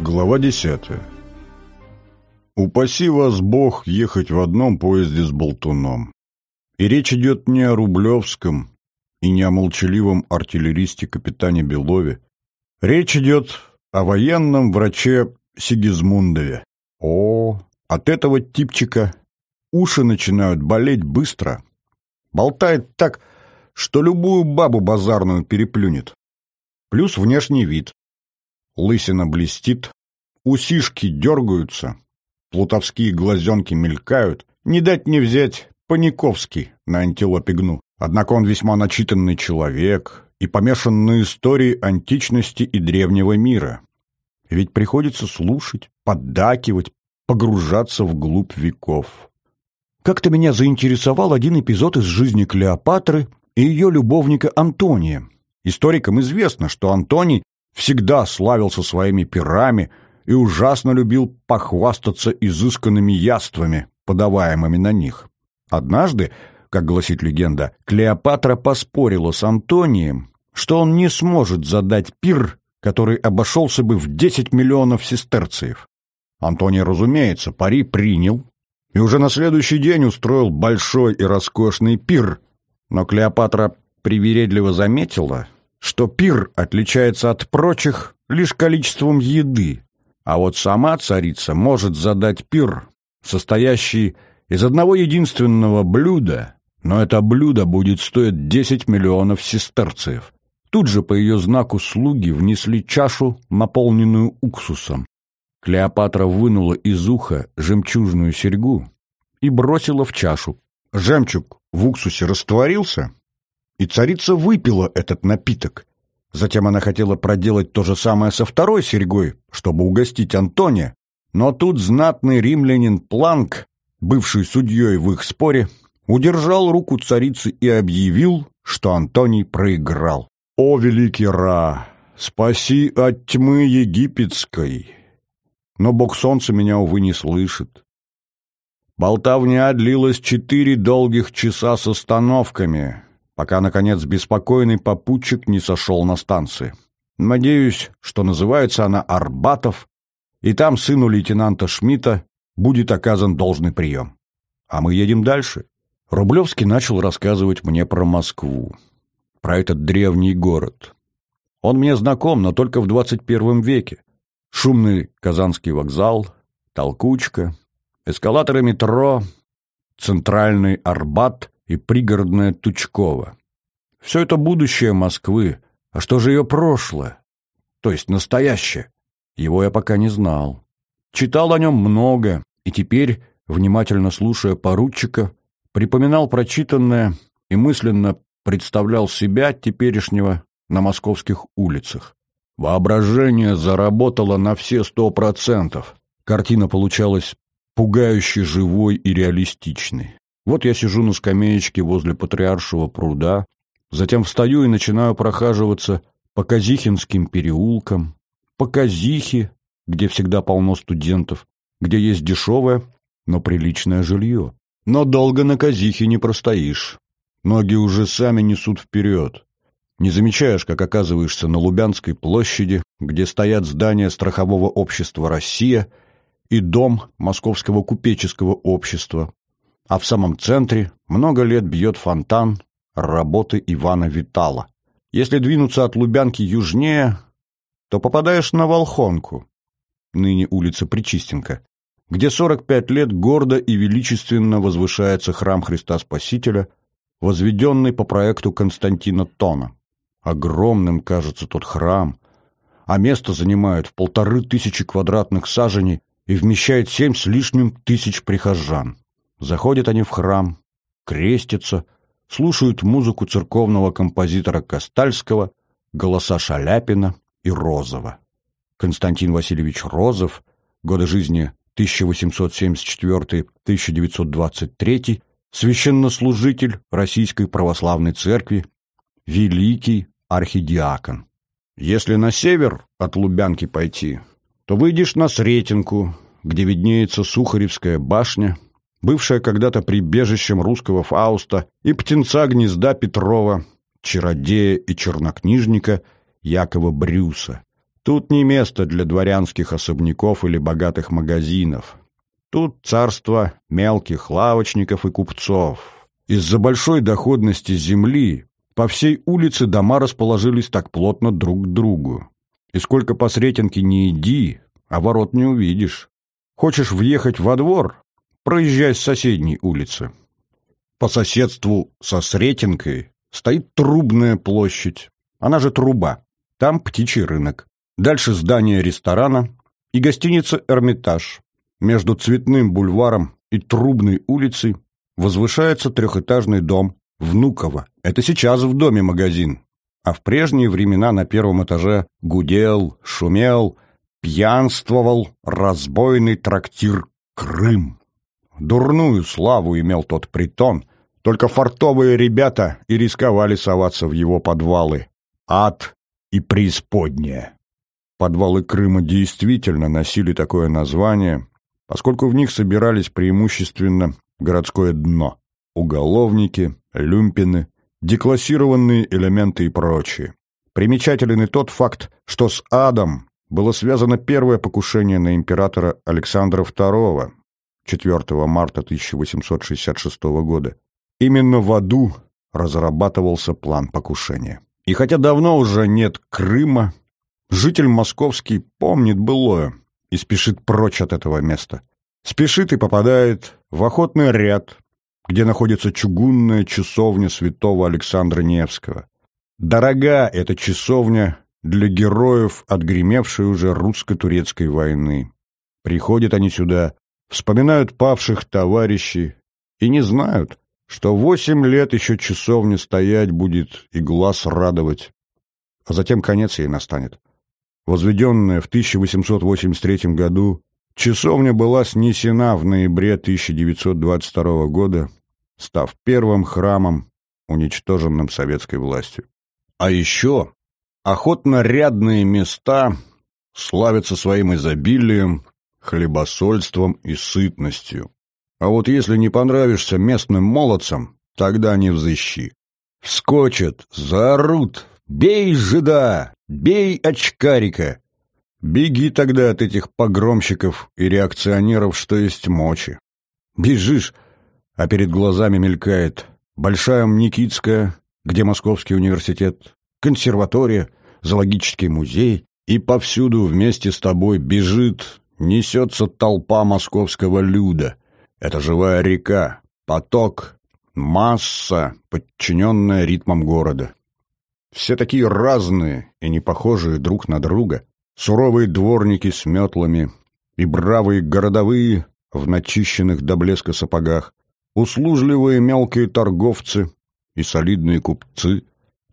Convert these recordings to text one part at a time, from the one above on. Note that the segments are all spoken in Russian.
Глава десятая. Упаси вас Бог ехать в одном поезде с болтуном. И речь идет не о Рублевском и не о молчаливом артиллеристе-капитане Белове. Речь идет о военном враче Сигизмундове. О, от этого типчика уши начинают болеть быстро. Болтает так, что любую бабу базарную переплюнет. Плюс внешний вид. Лысина блестит, усишки дергаются, плутовские глазенки мелькают. Не дать не взять Паниковский на антилопе гну. Однако он весьма начитанный человек и помешан на истории античности и древнего мира. Ведь приходится слушать, поддакивать, погружаться вглубь веков. Как-то меня заинтересовал один эпизод из жизни Клеопатры и ее любовника Антония. Историкам известно, что Антоний всегда славился своими пирами и ужасно любил похвастаться изысканными яствами, подаваемыми на них. Однажды, как гласит легенда, Клеопатра поспорила с Антонием, что он не сможет задать пир, который обошелся бы в 10 миллионов сестерциев. Антоний, разумеется, пари принял и уже на следующий день устроил большой и роскошный пир, но Клеопатра привередливо заметила, что пир отличается от прочих лишь количеством еды, а вот сама царица может задать пир, состоящий из одного единственного блюда, но это блюдо будет стоить 10 миллионов сестерциев. Тут же по ее знаку слуги внесли чашу, наполненную уксусом. Клеопатра вынула из уха жемчужную серьгу и бросила в чашу. Жемчуг в уксусе растворился, и царица выпила этот напиток. Затем она хотела проделать то же самое со второй серьгой, чтобы угостить Антония, но тут знатный римлянин Планк, бывший судьей в их споре, удержал руку царицы и объявил, что Антоний проиграл. «О, великий Ра! Спаси от тьмы египетской!» Но бог солнца меня, увы, не слышит. Болтовня длилась четыре долгих часа с остановками, пока, наконец, беспокойный попутчик не сошел на станции. Надеюсь, что называется она Арбатов, и там сыну лейтенанта Шмидта будет оказан должный прием. А мы едем дальше. Рублевский начал рассказывать мне про Москву, про этот древний город. Он мне знаком, но только в 21 веке. Шумный Казанский вокзал, толкучка, эскалаторы метро, центральный Арбат и пригородное Тучково. Все это будущее Москвы. А что же ее прошлое? То есть настоящее? Его я пока не знал. Читал о нем много, и теперь, внимательно слушая поручика, припоминал прочитанное и мысленно представлял себя теперешнего на московских улицах. Воображение заработало на все сто процентов. Картина получалась пугающе живой и реалистичной. Вот я сижу на скамеечке возле Патриаршего пруда, затем встаю и начинаю прохаживаться по Казихинским переулкам, по Казихе, где всегда полно студентов, где есть дешевое, но приличное жилье. Но долго на Казихе не простоишь. Ноги уже сами несут вперед. Не замечаешь, как оказываешься на Лубянской площади, где стоят здания страхового общества «Россия» и дом Московского купеческого общества, а в самом центре много лет бьет фонтан работы Ивана Витала. Если двинуться от Лубянки южнее, то попадаешь на Волхонку, ныне улица Причистенко, где 45 лет гордо и величественно возвышается храм Христа Спасителя, возведенный по проекту Константина Тона. Огромным кажется тот храм, а место занимает в полторы тысячи квадратных саженей и вмещает семь с лишним тысяч прихожан. Заходят они в храм, крестятся, слушают музыку церковного композитора Костальского, голоса Шаляпина и Розова. Константин Васильевич Розов, годы жизни 1874-1923, священнослужитель Российской Православной Церкви, великий архидиакон. Если на север от Лубянки пойти, то выйдешь на Сретенку, где виднеется Сухаревская башня – бывшая когда-то прибежищем русского Фауста и птенца гнезда Петрова, чародея и чернокнижника Якова Брюса. Тут не место для дворянских особняков или богатых магазинов. Тут царство мелких лавочников и купцов. Из-за большой доходности земли по всей улице дома расположились так плотно друг к другу. И сколько по Сретенке не иди, а ворот не увидишь. Хочешь въехать во двор? Проезжай с соседней улицы. По соседству со Сретенкой стоит Трубная площадь. Она же Труба. Там птичий рынок. Дальше здание ресторана и гостиница «Эрмитаж». Между Цветным бульваром и Трубной улицей возвышается трехэтажный дом Внуково. Это сейчас в доме магазин. А в прежние времена на первом этаже гудел, шумел, пьянствовал разбойный трактир «Крым». Дурную славу имел тот притон, только фартовые ребята и рисковали соваться в его подвалы. Ад и преисподняя. Подвалы Крыма действительно носили такое название, поскольку в них собирались преимущественно городское дно, уголовники, люмпины, деклассированные элементы и прочее. Примечателен и тот факт, что с адом было связано первое покушение на императора Александра II 4 марта 1866 года. Именно в аду разрабатывался план покушения. И хотя давно уже нет Крыма, Житель московский помнит былое и спешит прочь от этого места. Спешит и попадает в охотный ряд, где находится чугунная часовня святого Александра Невского. Дорога эта часовня для героев, отгремевшей уже русско-турецкой войны. Приходят они сюда, вспоминают павших товарищей и не знают, что восемь лет еще часовня стоять будет и глаз радовать, а затем конец ей настанет. Возведенная в 1883 году, часовня была снесена в ноябре 1922 года, став первым храмом, уничтоженным советской властью. А еще охотно-рядные места славятся своим изобилием, хлебосольством и сытностью. А вот если не понравишься местным молодцам, тогда не взыщи. Вскочат, заорут, бей жида, Бей очкарика! Беги тогда от этих погромщиков и реакционеров, что есть мочи. Бежишь, а перед глазами мелькает Большая Никитская, где Московский университет, консерватория, зоологический музей, и повсюду вместе с тобой бежит, несется толпа московского люда. Это живая река, поток, масса, подчиненная ритмам города. Все такие разные и не похожие друг на друга. Суровые дворники с метлами и бравые городовые в начищенных до блеска сапогах, услужливые мелкие торговцы и солидные купцы,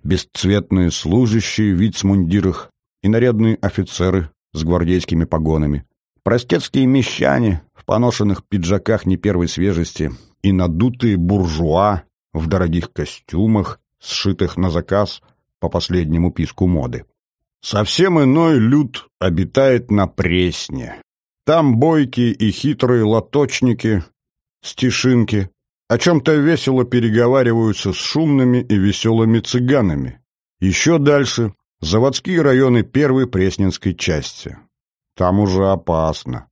бесцветные служащие в вицмундирах и нарядные офицеры с гвардейскими погонами, простецкие мещане в поношенных пиджаках не первой свежести и надутые буржуа в дорогих костюмах, сшитых на заказ – по последнему писку моды. Совсем иной люд обитает на Пресне. Там бойкие и хитрые лоточники, стишинки, о чем-то весело переговариваются с шумными и веселыми цыганами. Еще дальше — заводские районы первой Пресненской части. Там уже опасно.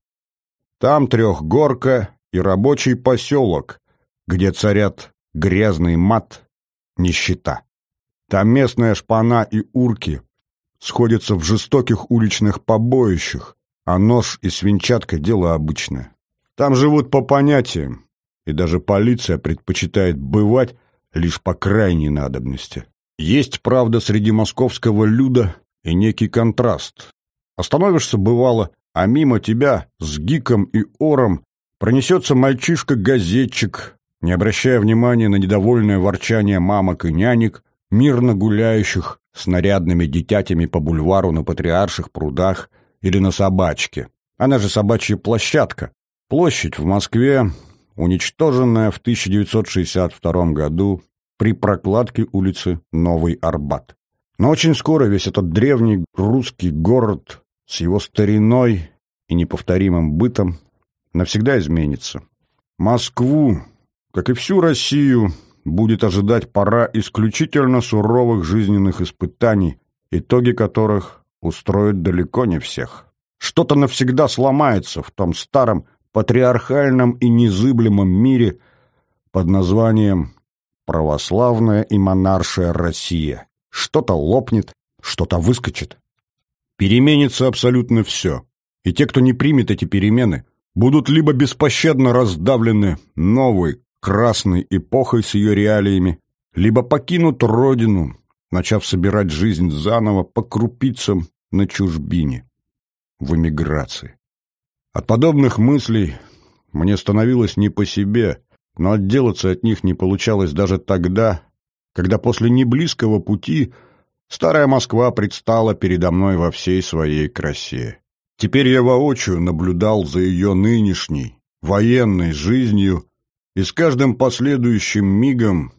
Там трехгорка и рабочий поселок, где царят грязный мат, нищета. Там местная шпана и урки сходятся в жестоких уличных побоищах, а нож и свинчатка — дело обычное. Там живут по понятиям, и даже полиция предпочитает бывать лишь по крайней надобности. Есть, правда, среди московского люда и некий контраст. Остановишься, бывало, а мимо тебя с гиком и ором пронесется мальчишка-газетчик, не обращая внимания на недовольное ворчание мамок и нянек, мирно гуляющих с нарядными детятями по бульвару на Патриарших прудах или на Собачке. Она же собачья площадка. Площадь в Москве, уничтоженная в 1962 году при прокладке улицы Новый Арбат. Но очень скоро весь этот древний русский город с его стариной и неповторимым бытом навсегда изменится. Москву, как и всю Россию, будет ожидать пора исключительно суровых жизненных испытаний, итоги которых устроит далеко не всех. Что-то навсегда сломается в том старом патриархальном и незыблемом мире под названием «Православная и монаршая Россия». Что-то лопнет, что-то выскочит. Переменится абсолютно все. И те, кто не примет эти перемены, будут либо беспощадно раздавлены новой, красной эпохой с ее реалиями, либо покинут родину, начав собирать жизнь заново по крупицам на чужбине, в эмиграции. От подобных мыслей мне становилось не по себе, но отделаться от них не получалось даже тогда, когда после неблизкого пути старая Москва предстала передо мной во всей своей красе. Теперь я воочию наблюдал за ее нынешней, военной жизнью, и с каждым последующим мигом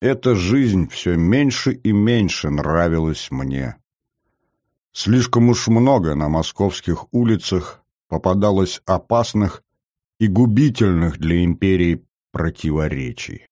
эта жизнь все меньше и меньше нравилась мне. Слишком уж много на московских улицах попадалось опасных и губительных для империи противоречий.